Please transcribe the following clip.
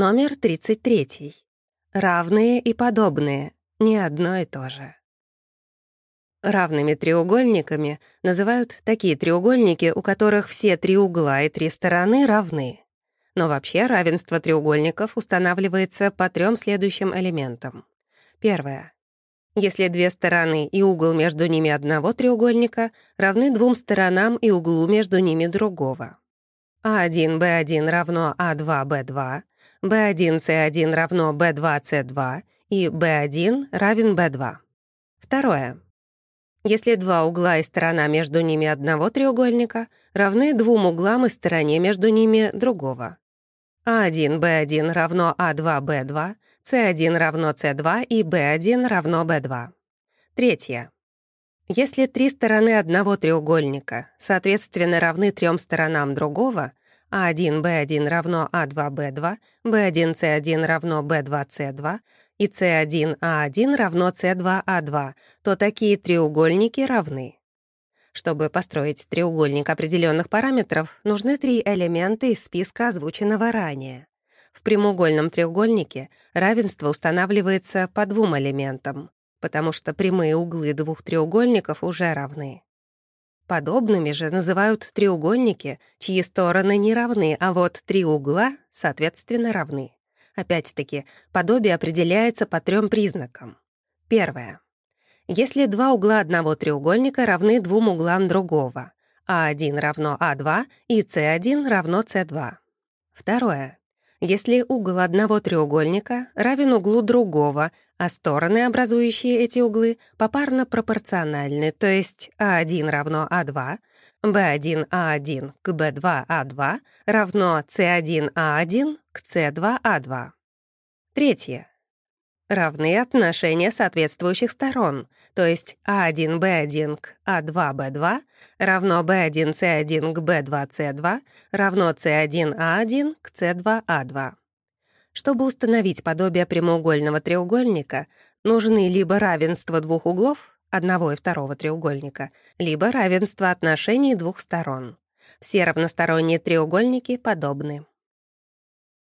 Номер 33. Равные и подобные. Не одно и то же. Равными треугольниками называют такие треугольники, у которых все три угла и три стороны равны. Но вообще равенство треугольников устанавливается по трем следующим элементам. Первое. Если две стороны и угол между ними одного треугольника равны двум сторонам и углу между ними другого. А1, Б1 равно А2, Б2, B1, C1 равно B2, C2 и B1 равен B2. Второе. Если два угла и сторона между ними одного треугольника равны двум углам и стороне между ними другого. А1, B1 равно А2, B2, C1 равно C2 и B1 равно B2. Третье. Если три стороны одного треугольника соответственно равны трем сторонам другого, а1, B1 равно А2, B2, B1, C1 равно B2, C2 и C1, А1 равно C2, А2, то такие треугольники равны. Чтобы построить треугольник определенных параметров, нужны три элемента из списка, озвученного ранее. В прямоугольном треугольнике равенство устанавливается по двум элементам, потому что прямые углы двух треугольников уже равны. Подобными же называют треугольники, чьи стороны не равны, а вот три угла, соответственно, равны. Опять-таки, подобие определяется по трем признакам. Первое. Если два угла одного треугольника равны двум углам другого, А1 равно А2 и С1 равно С2. Второе. Если угол одного треугольника равен углу другого, а стороны, образующие эти углы, попарно пропорциональны, то есть А1 равно А2, B1А1 к B2А2 равно C1А1 к C2А2. Третье. Равны отношения соответствующих сторон, то есть А1Б1 к А2Б2 равно B1С1 к B2С2 равно С1А1 к С2А2. Чтобы установить подобие прямоугольного треугольника, нужны либо равенство двух углов, одного и второго треугольника, либо равенство отношений двух сторон. Все равносторонние треугольники подобны.